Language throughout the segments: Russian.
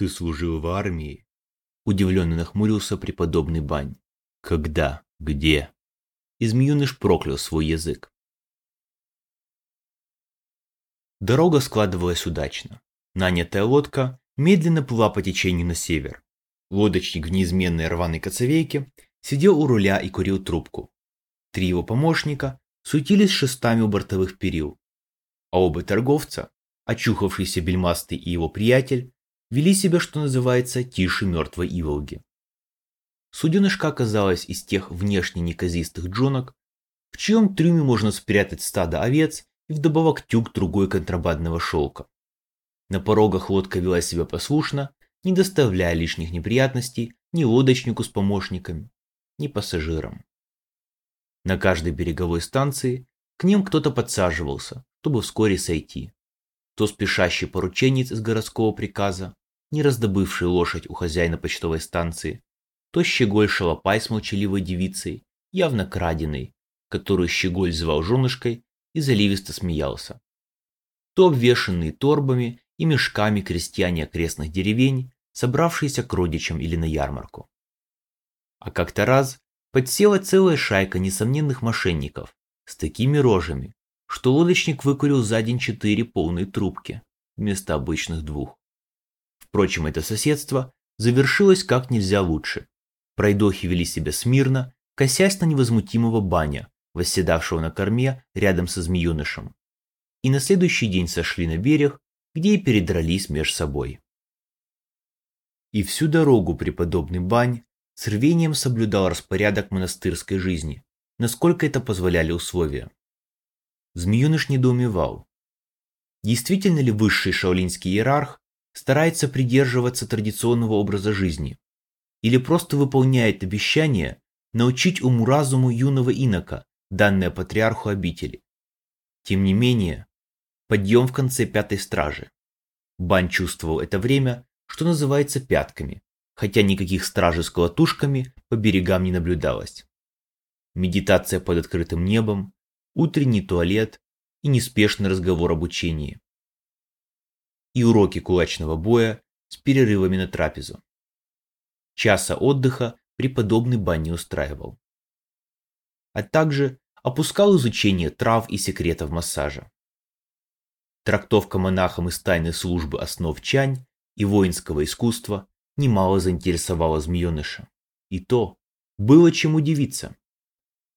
Ты служил в армии? Удивленно нахмурился преподобный Бань. Когда? Где? И змеюныш проклял свой язык. Дорога складывалась удачно. Нанятая лодка медленно плыла по течению на север. Лодочник в неизменной рваной коцовейке сидел у руля и курил трубку. Три его помощника суетились шестами у бортовых перил. А оба торговца, очухавшийся бельмастый и его приятель, вели себя, что называется, тише мертвой иволги. Суденышка оказалась из тех внешне неказистых джонок, в чьем трюме можно спрятать стадо овец и вдобавок тюк другой контрабандного шелка. На порогах лодка вела себя послушно, не доставляя лишних неприятностей ни лодочнику с помощниками, ни пассажирам. На каждой береговой станции к ним кто-то подсаживался, чтобы вскоре сойти. То спешащий порученец из городского приказа, не раздобывший лошадь у хозяина почтовой станции, то щеголь шалопай с молчаливой девицей, явно краденой, которую щеголь звал женушкой и заливисто смеялся. То обвешанные торбами и мешками крестьяне окрестных деревень, собравшиеся к родичам или на ярмарку. А как-то раз подсела целая шайка несомненных мошенников с такими рожами, что лодочник выкурил за день четыре полные трубки вместо обычных двух. Впрочем, это соседство завершилось как нельзя лучше. Пройдохи вели себя смирно, косясь на невозмутимого баня, восседавшего на корме рядом со змеюнышем. И на следующий день сошли на берег, где и передрались меж собой. И всю дорогу преподобный Бань с рвением соблюдал распорядок монастырской жизни, насколько это позволяли условия. Змеюныш недоумевал. Действительно ли высший шаолинский иерарх старается придерживаться традиционного образа жизни? Или просто выполняет обещание научить уму-разуму юного инока, данное патриарху обители? Тем не менее, подъем в конце пятой стражи. Бань чувствовал это время, что называется пятками, хотя никаких стражей с колотушками по берегам не наблюдалось. Медитация под открытым небом, утренний туалет и неспешный разговор об учении. И уроки кулачного боя с перерывами на трапезу. Часа отдыха преподобный бань не устраивал. А также опускал изучение трав и секретов массажа. Трактовка монахам из тайной службы основ чань и воинского искусства немало заинтересовала змееныша. И то было чем удивиться.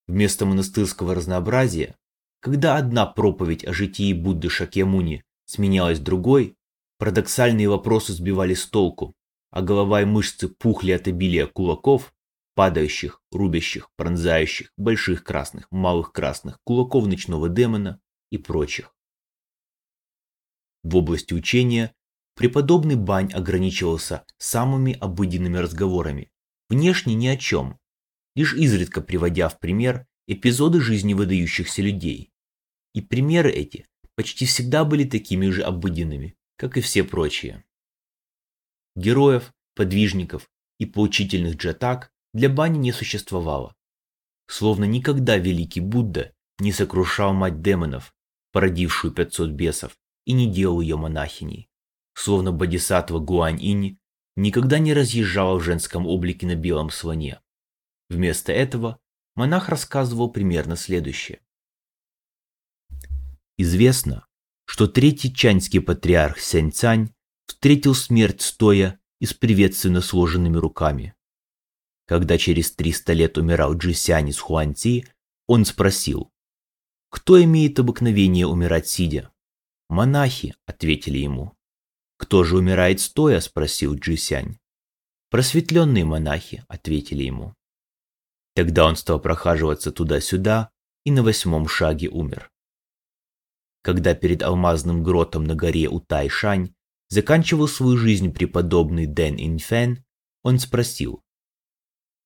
Вместо монастырского разнообразия, когда одна проповедь о житии Будды Шакьямуни сменялась другой, парадоксальные вопросы сбивали с толку, а голова и мышцы пухли от обилия кулаков, падающих, рубящих, пронзающих, больших красных, малых красных, кулаков ночного демона и прочих. В области учения преподобный Бань ограничивался самыми обыденными разговорами, внешне ни о чем, лишь изредка приводя в пример эпизоды жизни выдающихся людей. И примеры эти почти всегда были такими же обыденными, как и все прочие. Героев, подвижников и поучительных джатак для бани не существовало. Словно никогда великий Будда не сокрушал мать демонов, породившую 500 бесов, и не делал ее монахиней. Словно бодисаттва Гуань-инь никогда не разъезжала в женском облике на белом слоне. Вместо этого монах рассказывал примерно следующее. Известно, что третий чаньский патриарх Сянь-Цань встретил смерть стоя и с приветственно сложенными руками. Когда через 300 лет умирал Джисянь из Хуанци, он спросил, кто имеет обыкновение умирать сидя? Монахи, ответили ему. Кто же умирает стоя, спросил Джисянь. Просветленные монахи, ответили ему. Тогда он стал прохаживаться туда-сюда и на восьмом шаге умер. Когда перед алмазным гротом на горе Утайшань заканчивал свою жизнь преподобный Дэн Инфэн, он спросил.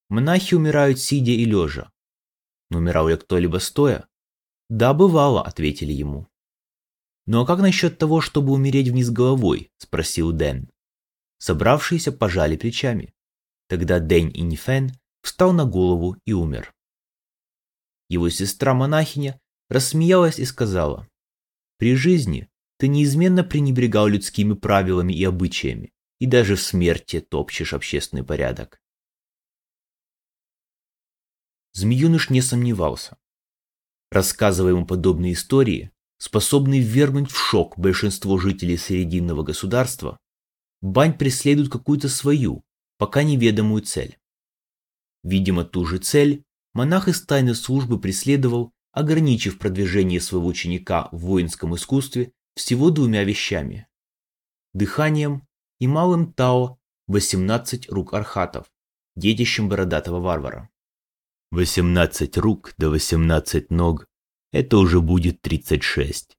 Монахи умирают сидя и лежа. Но умирал ли кто-либо стоя? Да, бывало, ответили ему. Ну а как насчет того, чтобы умереть вниз головой? Спросил Дэн. Собравшиеся пожали плечами. Тогда Дэнь Инфэн встал на голову и умер. Его сестра-монахиня рассмеялась и сказала, «При жизни ты неизменно пренебрегал людскими правилами и обычаями, и даже в смерти топчешь общественный порядок. Змеюныш не сомневался. Рассказывая ему подобные истории, способные ввергнуть в шок большинство жителей Срединного государства, Бань преследует какую-то свою, пока неведомую цель. Видимо, ту же цель монах из тайной службы преследовал, ограничив продвижение своего ученика в воинском искусстве всего двумя вещами – дыханием и малым Тао 18 рук архатов, детищем бородатого варвара. 18 рук до 18 ног – это уже будет 36,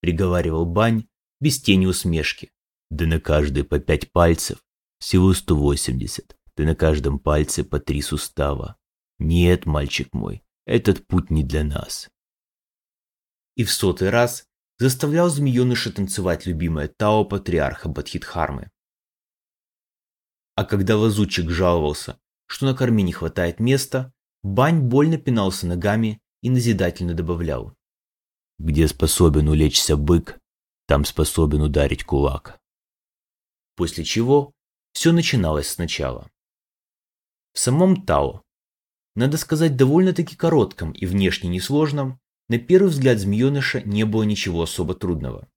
приговаривал Бань без тени усмешки. Да на каждый по пять пальцев, всего 180, да на каждом пальце по три сустава. Нет, мальчик мой, этот путь не для нас. И в сотый раз заставлял змееныша танцевать любимое Тао патриарха Бадхидхармы. А когда лазутчик жаловался, что на корме не хватает места, Бань больно пинался ногами и назидательно добавлял. Где способен улечься бык, там способен ударить кулак. После чего все начиналось сначала. В самом Тао, надо сказать, довольно-таки коротком и внешне несложном, на первый взгляд змееныша не было ничего особо трудного.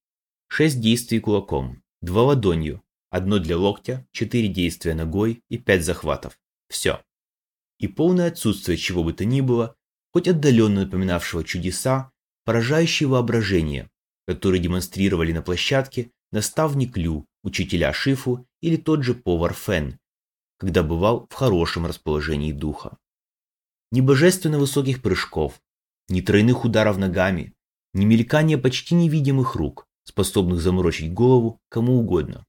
Шесть действий кулаком, два ладонью, одно для локтя, четыре действия ногой и пять захватов. Все. И полное отсутствие чего бы то ни было, хоть отдаленно напоминавшего чудеса, поражающее воображение, которые демонстрировали на площадке наставник Лю, учителя Шифу или тот же повар Фен, когда бывал в хорошем расположении духа. Ни божественно высоких прыжков, ни тройных ударов ногами, ни мелькания почти невидимых рук, способных заморочить голову кому угодно.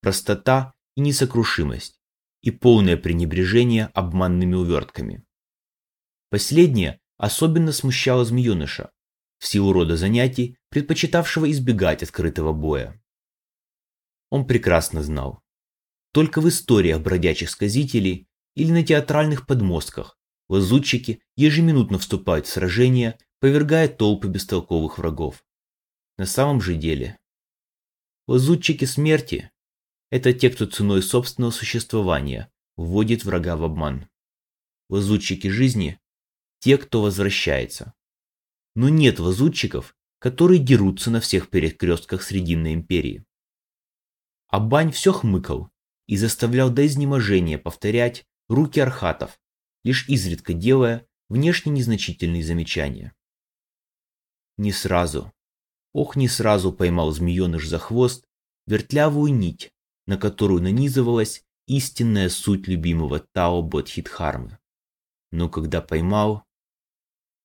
Простота и несокрушимость, и полное пренебрежение обманными увертками. Последнее особенно смущало змееныша, в силу рода занятий, предпочитавшего избегать открытого боя. Он прекрасно знал. Только в историях бродячих сказителей или на театральных подмостках Лазутчики ежеминутно вступают в сражения, повергая толпы бестолковых врагов. На самом же деле, лазутчики смерти – это те, кто ценой собственного существования вводит врага в обман. Лазутчики жизни – те, кто возвращается. Но нет лазутчиков, которые дерутся на всех перекрестках Срединной империи. Абань все хмыкал и заставлял до изнеможения повторять руки архатов, лишь изредка делая внешне незначительные замечания. Не сразу, ох, не сразу поймал змееныш за хвост вертлявую нить, на которую нанизывалась истинная суть любимого Тао Бодхидхармы. Но когда поймал,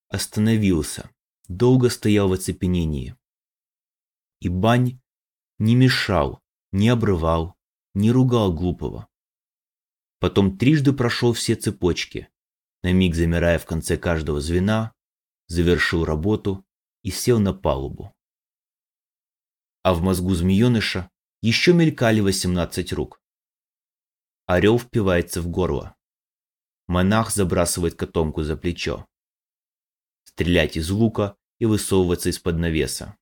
остановился, долго стоял в оцепенении. И Бань не мешал, не обрывал, не ругал глупого. Потом трижды прошел все цепочки, на миг замирая в конце каждого звена, завершил работу и сел на палубу. А в мозгу змееныша еще мелькали 18 рук. Орел впивается в горло. Монах забрасывает котомку за плечо. Стрелять из лука и высовываться из-под навеса.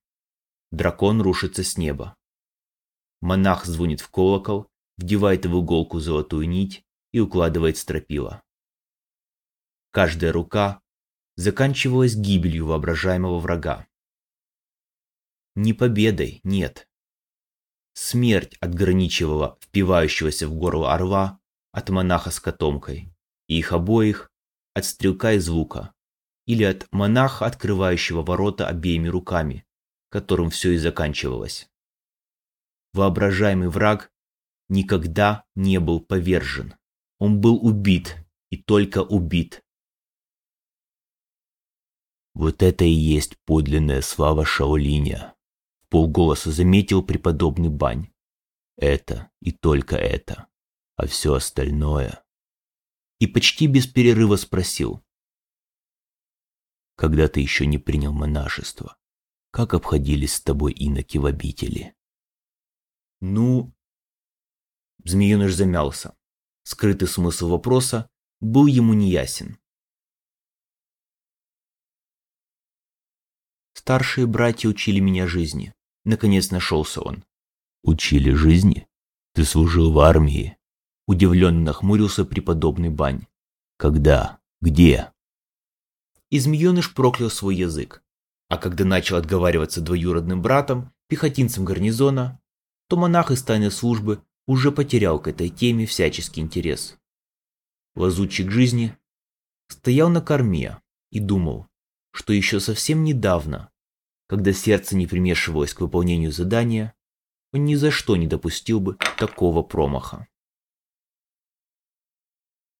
Дракон рушится с неба. Монах звонит в колокол, вдевает в иголку золотую нить и укладывает стропила. Каждая рука заканчивалась гибелью воображаемого врага. Не победой, нет. Смерть отграничивала впивающегося в горло орла от монаха с котомкой, и их обоих от стрелка из лука, или от монаха, открывающего ворота обеими руками, которым все и заканчивалось. Воображаемый враг никогда не был повержен. Он был убит и только убит. Вот это и есть подлинная слава Шаолиня, в полголоса заметил преподобный Бань. Это и только это, а все остальное. И почти без перерыва спросил. Когда ты еще не принял монашество, как обходились с тобой иноки в обители? Ну, Змееныш замялся. Скрытый смысл вопроса был ему неясен. Старшие братья учили меня жизни. Наконец нашелся он. Учили жизни? Ты служил в армии? Удивленно нахмурился преподобный Бань. Когда? Где? И змееныш проклял свой язык. А когда начал отговариваться двоюродным братом, пехотинцем гарнизона, то монах из тайной службы уже потерял к этой теме всяческий интерес. Лазутчик жизни стоял на корме и думал, что еще совсем недавно, когда сердце не примешивалось к выполнению задания, он ни за что не допустил бы такого промаха.